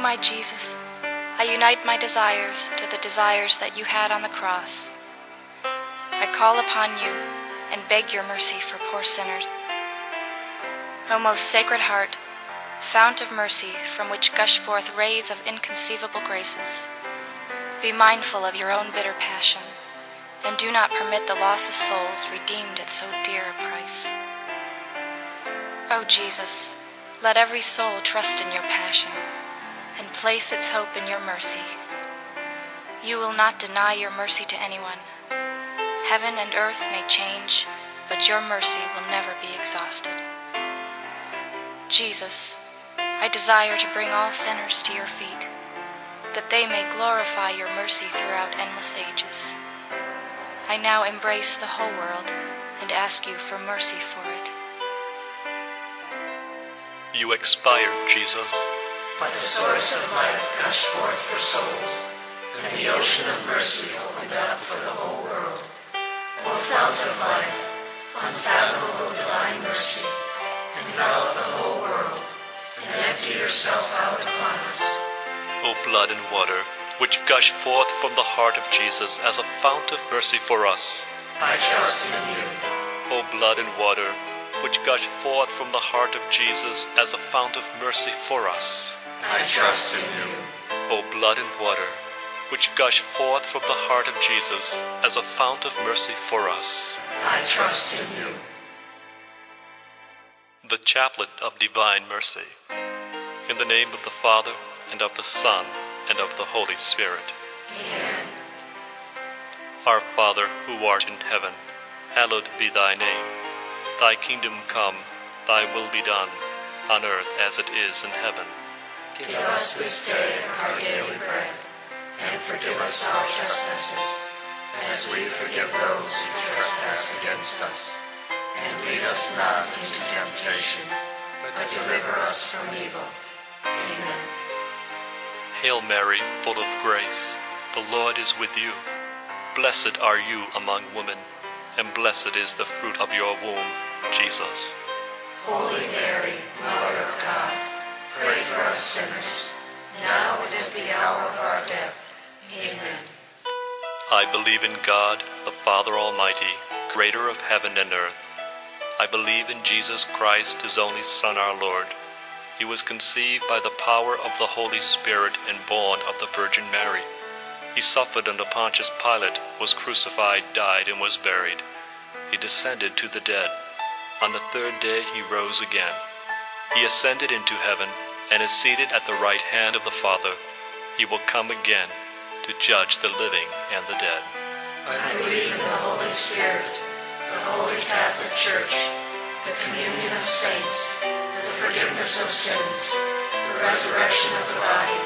my Jesus, I unite my desires to the desires that you had on the cross. I call upon you and beg your mercy for poor sinners. O most sacred heart, fount of mercy from which gush forth rays of inconceivable graces, be mindful of your own bitter passion, and do not permit the loss of souls redeemed at so dear a price. O Jesus, let every soul trust in your passion and place its hope in your mercy. You will not deny your mercy to anyone. Heaven and earth may change, but your mercy will never be exhausted. Jesus, I desire to bring all sinners to your feet, that they may glorify your mercy throughout endless ages. I now embrace the whole world and ask you for mercy for it. You expired, Jesus. But the source of life gushed forth for souls, and the ocean of mercy opened up for the whole world. O fount of life, unfathomable divine mercy, envelop the whole world, and empty yourself out upon us. O blood and water, which gush forth from the heart of Jesus as a fount of mercy for us. I trust in you. O blood and water, which gush forth from the heart of Jesus as a fount of mercy for us. I trust in you. O blood and water, which gush forth from the heart of Jesus as a fount of mercy for us. I trust in you. The Chaplet of Divine Mercy. In the name of the Father, and of the Son, and of the Holy Spirit. Amen. Our Father, who art in heaven, hallowed be thy name. Thy kingdom come, thy will be done, on earth as it is in heaven. Give us this day our daily bread, and forgive us our trespasses, as we forgive those who trespass against us. And lead us not into temptation, but deliver us from evil. Amen. Hail Mary, full of grace, the Lord is with you. Blessed are you among women, and blessed is the fruit of your womb, Jesus. Holy Mary, Mother of God, pray for us sinners, now and at the hour of our death. Amen. I believe in God, the Father Almighty, creator of heaven and earth. I believe in Jesus Christ, his only Son, our Lord. He was conceived by the power of the Holy Spirit and born of the Virgin Mary. He suffered under Pontius Pilate, was crucified, died, and was buried. He descended to the dead. On the third day he rose again. He ascended into heaven and is seated at the right hand of the Father. He will come again to judge the living and the dead. I believe in the Holy Spirit, the Holy Catholic Church, the communion of saints, the forgiveness of sins, the resurrection of the body,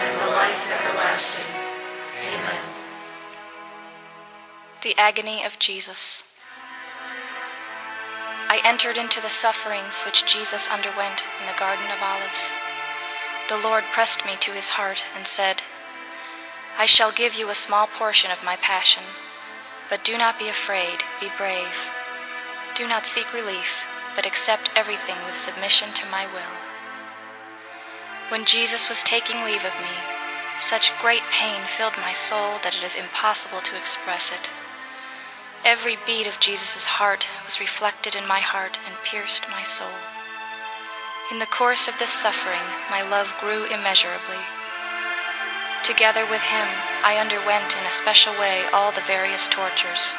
and the life everlasting. Amen. The agony of Jesus. I entered into the sufferings which Jesus underwent in the Garden of Olives. The Lord pressed me to his heart and said, I shall give you a small portion of my passion, but do not be afraid, be brave. Do not seek relief, but accept everything with submission to my will. When Jesus was taking leave of me, such great pain filled my soul that it is impossible to express it. Every beat of Jesus' heart was reflected in my heart and pierced my soul. In the course of this suffering, my love grew immeasurably. Together with him, I underwent in a special way all the various tortures.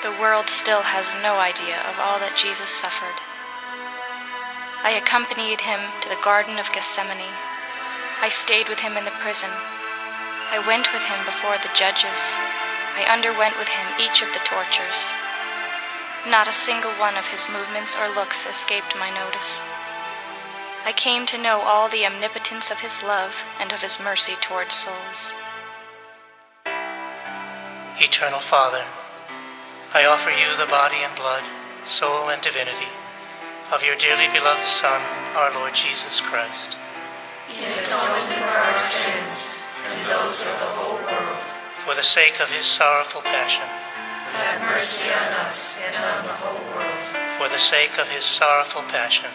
The world still has no idea of all that Jesus suffered. I accompanied him to the Garden of Gethsemane. I stayed with him in the prison. I went with him before the judges. I underwent with him each of the tortures. Not a single one of his movements or looks escaped my notice. I came to know all the omnipotence of his love and of his mercy towards souls. Eternal Father, I offer you the body and blood, soul and divinity of your dearly beloved Son, our Lord Jesus Christ, In atonement for our sins and those of the whole world, for the sake of his sorrowful passion, have mercy on us and on the whole world. for the sake of his sorrowful passion,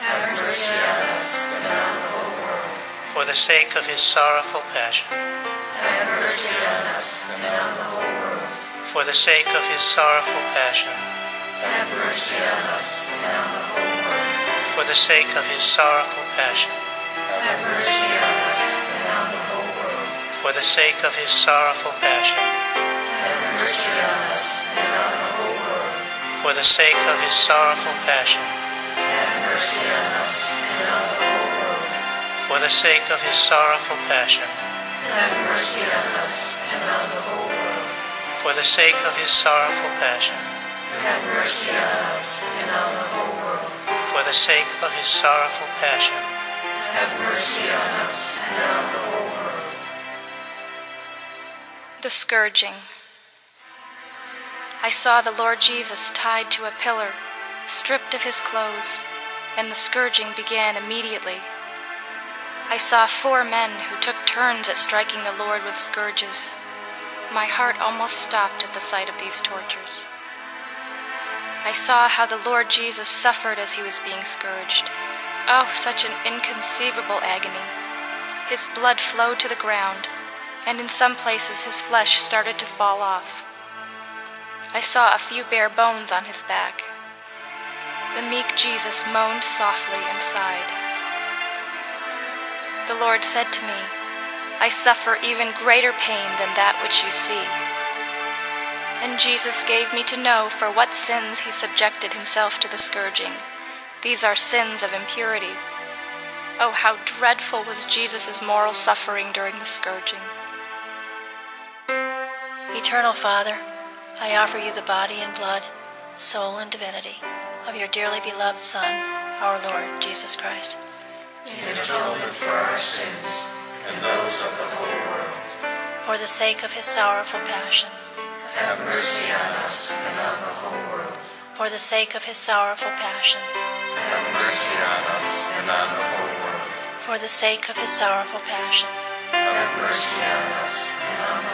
Have mercy on us and on the whole world. for the sake of his sorrowful passion, have mercy on us and on the whole world. for the sake of his sorrowful passion, Have mercy on us and on the whole world. for the sake of his sorrowful passion, Have mercy on for the sake of his sorrowful passion, Have mercy on us and on the whole world. for the sake of his sorrowful passion, Have mercy on us and on the whole world. for the sake of his sorrowful passion, Have mercy on us and on the whole world. for the sake of his sorrowful passion, Have mercy on us and on the whole world. for the sake of his sorrowful passion, Have mercy on us and on the whole world. The scourging. I saw the Lord Jesus tied to a pillar, stripped of his clothes, and the scourging began immediately. I saw four men who took turns at striking the Lord with scourges. My heart almost stopped at the sight of these tortures. I saw how the Lord Jesus suffered as he was being scourged. Oh, such an inconceivable agony! His blood flowed to the ground, and in some places his flesh started to fall off. I saw a few bare bones on his back. The meek Jesus moaned softly and sighed. The Lord said to me, I suffer even greater pain than that which you see. And Jesus gave me to know for what sins he subjected himself to the scourging. These are sins of impurity. Oh, how dreadful was Jesus' moral suffering during the scourging. Eternal Father, I offer you the body and blood, soul and divinity of your dearly beloved Son, our Lord Jesus Christ, In atonement for our sins and those of the whole world. for the sake of his sorrowful passion, Have mercy on us and on the whole world. for the sake of his sorrowful passion, Have mercy on us and on the whole world. for the sake of his sorrowful passion, Have mercy on us and on the whole world.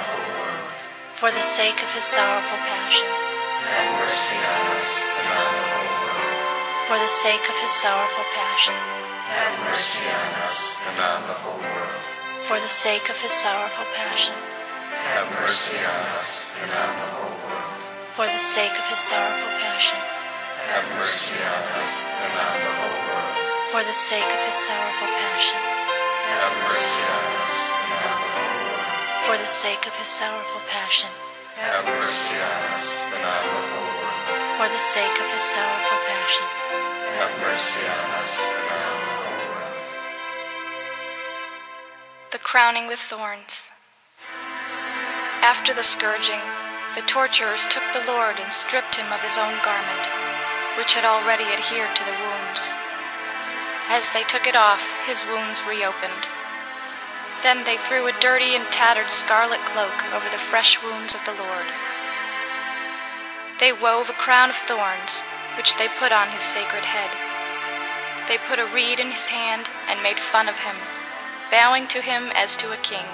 For the sake of his sorrowful passion, Have mercy on us and on the whole world. for the sake of his sorrowful passion, Have mercy on us and on the whole world. for the sake of his sorrowful passion, Have mercy on us and on the whole world. for the sake of his sorrowful passion, Have mercy on us and on the whole world. for the sake of his sorrowful passion, Have mercy on us and on the whole world. For the sake of his sorrowful passion, Have mercy on us the whole world. for the sake of his sorrowful passion, Have mercy on us the whole world. The crowning with thorns. After the scourging, the torturers took the Lord and stripped him of his own garment, which had already adhered to the wounds. As they took it off, his wounds reopened. Then they threw a dirty and tattered scarlet cloak over the fresh wounds of the Lord. They wove a crown of thorns, which they put on his sacred head. They put a reed in his hand and made fun of him, bowing to him as to a king.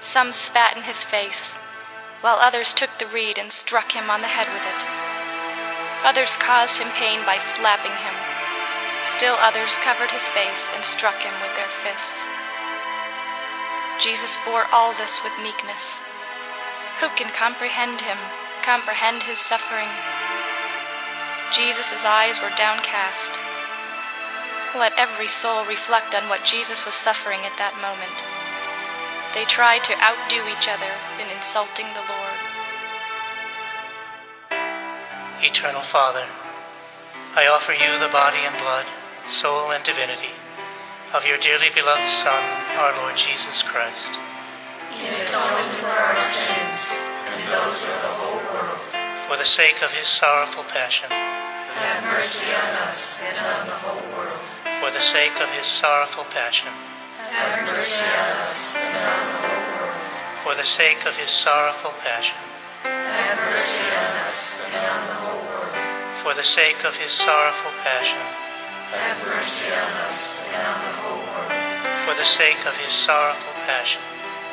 Some spat in his face, while others took the reed and struck him on the head with it. Others caused him pain by slapping him. Still others covered his face and struck him with their fists. Jesus bore all this with meekness. Who can comprehend him, comprehend his suffering? Jesus' eyes were downcast. Let every soul reflect on what Jesus was suffering at that moment. They tried to outdo each other in insulting the Lord. Eternal Father, I offer you the body and blood, soul and divinity of your dearly beloved Son, our Lord Jesus Christ, In atonement for our sins and those of the whole world. for the sake of his sorrowful passion, Have mercy on us and on the whole world. for the sake of his sorrowful passion, Have mercy on us and on the whole world. for the sake of his sorrowful passion, Have mercy on us and on the whole world. for the sake of his sorrowful passion, Have mercy on us and on the whole world. for the sake of his sorrowful passion,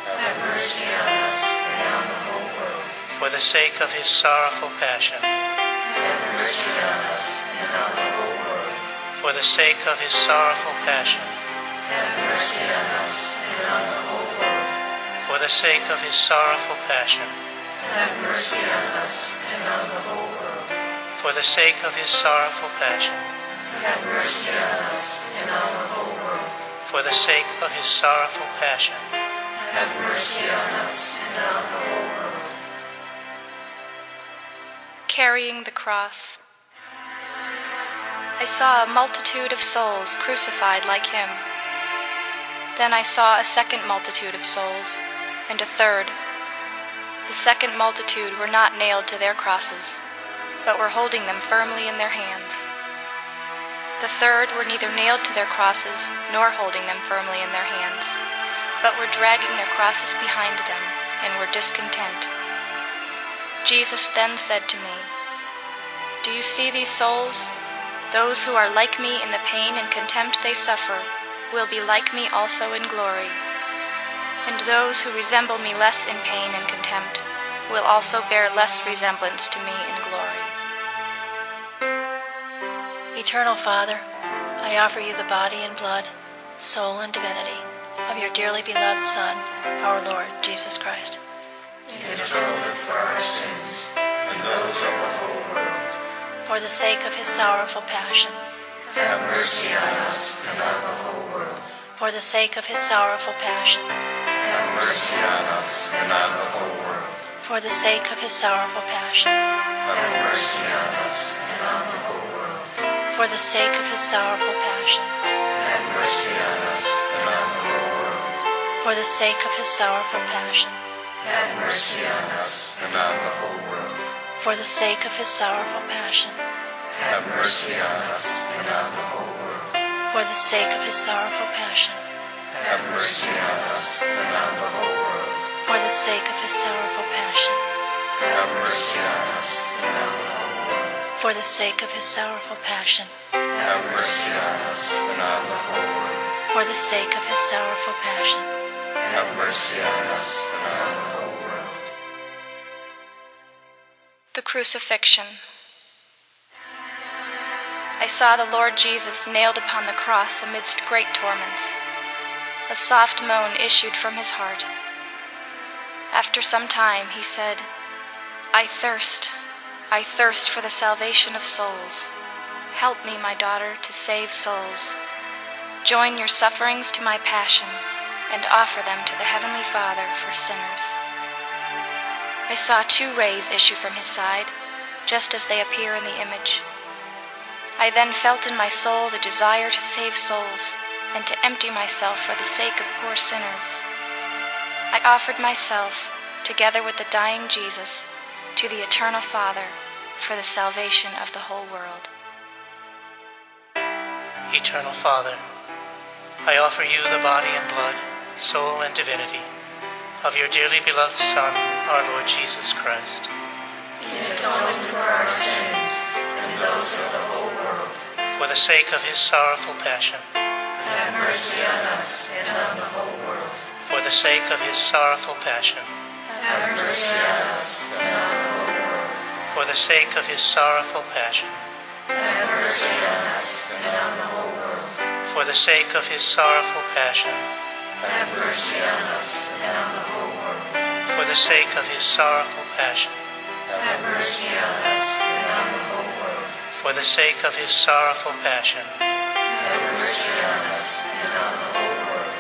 Have mercy on us and on the whole world. for the sake of his sorrowful passion, Have mercy on us and on the whole world. for the sake of his sorrowful passion, have mercy on us and on the whole world. For the sake of his sorrowful passion, Have mercy on us and on the whole world. for the sake of his sorrowful passion, Have mercy on us and on the whole world. for the sake of his sorrowful passion, Have mercy on us and on the whole world. Carrying the cross. I saw a multitude of souls crucified like him. Then I saw a second multitude of souls, and a third. The second multitude were not nailed to their crosses, but were holding them firmly in their hands. The third were neither nailed to their crosses nor holding them firmly in their hands, but were dragging their crosses behind them and were discontent. Jesus then said to me, Do you see these souls? Those who are like me in the pain and contempt they suffer will be like me also in glory. And those who resemble me less in pain and contempt will also bear less resemblance to me in glory. Eternal Father, I offer you the body and blood, soul and divinity of your dearly beloved Son, our Lord Jesus Christ. In atonement for our sins and those of the whole world. For the sake of his sorrowful passion, Have mercy on us and on the whole world. for the sake of his sorrowful passion, Have mercy on us and on the whole world. for the sake of his sorrowful passion, Have mercy on us and on the whole world. For the sake of his sorrowful passion, Have mercy on us and on the whole world. for the sake of his sorrowful passion, Have mercy on us and on the whole world. for the sake of his sorrowful passion, Have mercy on us and on the whole world. for the sake of his sorrowful passion, Have mercy on us and on the whole world. for the sake of his sorrowful passion, Have mercy on us and on the whole world. For the sake of his sorrowful passion, Have mercy on us and on the whole world. for the sake of his sorrowful passion, Have mercy on us and on the whole world. The Crucifixion. I saw the Lord Jesus nailed upon the cross amidst great torments. A soft moan issued from his heart. After some time, he said, I thirst, I thirst for the salvation of souls. Help me, my daughter, to save souls. Join your sufferings to my passion, and offer them to the Heavenly Father for sinners. I saw two rays issue from his side, just as they appear in the image. I then felt in my soul the desire to save souls and to empty myself for the sake of poor sinners. I offered myself, together with the dying Jesus, to the Eternal Father for the salvation of the whole world. Eternal Father, I offer you the body and blood, soul and divinity of your dearly beloved Son, our Lord Jesus Christ, In atonement for our sins and those of the whole world. for the sake of his sorrowful passion, Have mercy on us and on the whole world. for the sake of his sorrowful passion, Have mercy on us and on the for the sake of his sorrowful passion, Have mercy on us and on the whole world. for the sake of his sorrowful passion, Have mercy on us and on the whole world. for the sake of his sorrowful passion, Have mercy on us and on the whole world. for the sake of his sorrowful passion, Have mercy on us and on the whole world.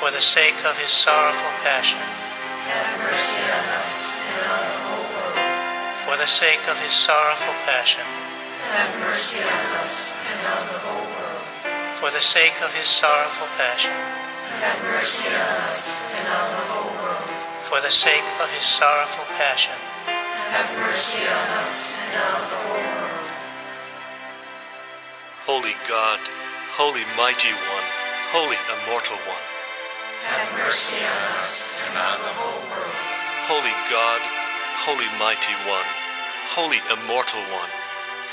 for the sake of his sorrowful passion, Have mercy on us and on the whole world. for the sake of his sorrowful passion, Have mercy on us and on the whole world. for the sake of his sorrowful passion, Have mercy on us and on the whole world. for the sake of his sorrowful passion, Have mercy on us and on the whole world. Holy God, Holy Mighty One, Holy Immortal One, Have mercy on us and on the whole world. Holy God, Holy Mighty One, Holy Immortal One,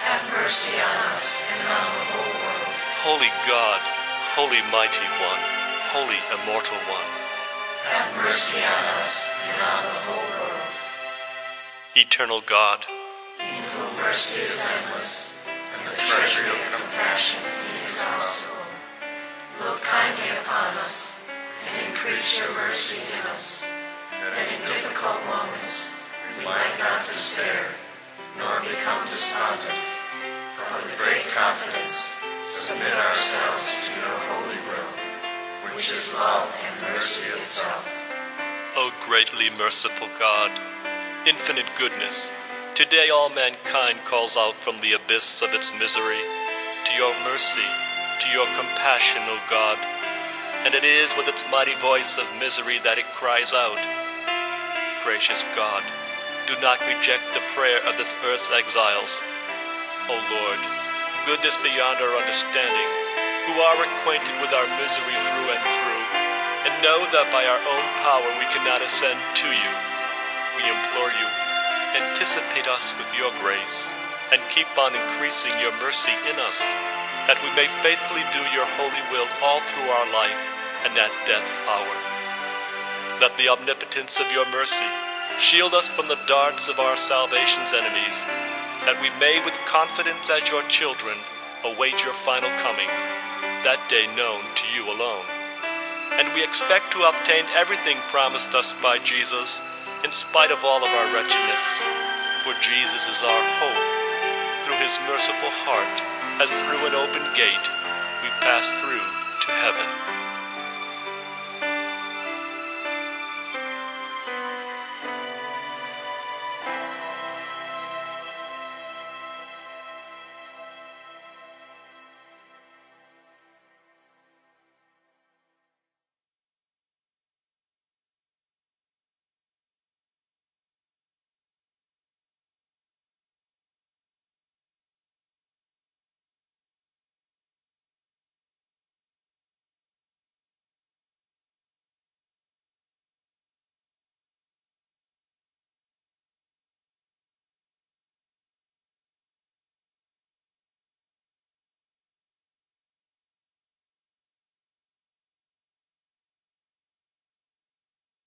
Have mercy on us and on the whole world. Holy God, Holy Mighty One, Holy Immortal One, Have mercy on us and on the whole world. Eternal God, In whom mercy is endless and the treasury of compassion inexhaustible. Look kindly upon us and increase your mercy in us, that in difficult moments we might not despair nor become despondent, but with great confidence submit ourselves to your holy will, which is love and mercy itself. O greatly merciful God, infinite goodness, today all mankind calls out from the abyss of its misery to your mercy, to your compassion, O God. And it is with its mighty voice of misery that it cries out. Gracious God, do not reject the prayer of this earth's exiles. O Lord, goodness beyond our understanding, who are acquainted with our misery through and through, and know that by our own power we cannot ascend to you, we implore you, anticipate us with your grace, and keep on increasing your mercy in us, that we may faithfully do your holy will all through our life and at death's hour. Let the omnipotence of your mercy shield us from the darts of our salvation's enemies, that we may with confidence as your children await your final coming, that day known to you alone. And we expect to obtain everything promised us by Jesus, in spite of all of our wretchedness. For Jesus is our hope. Through his merciful heart, as through an open gate, we pass through to heaven.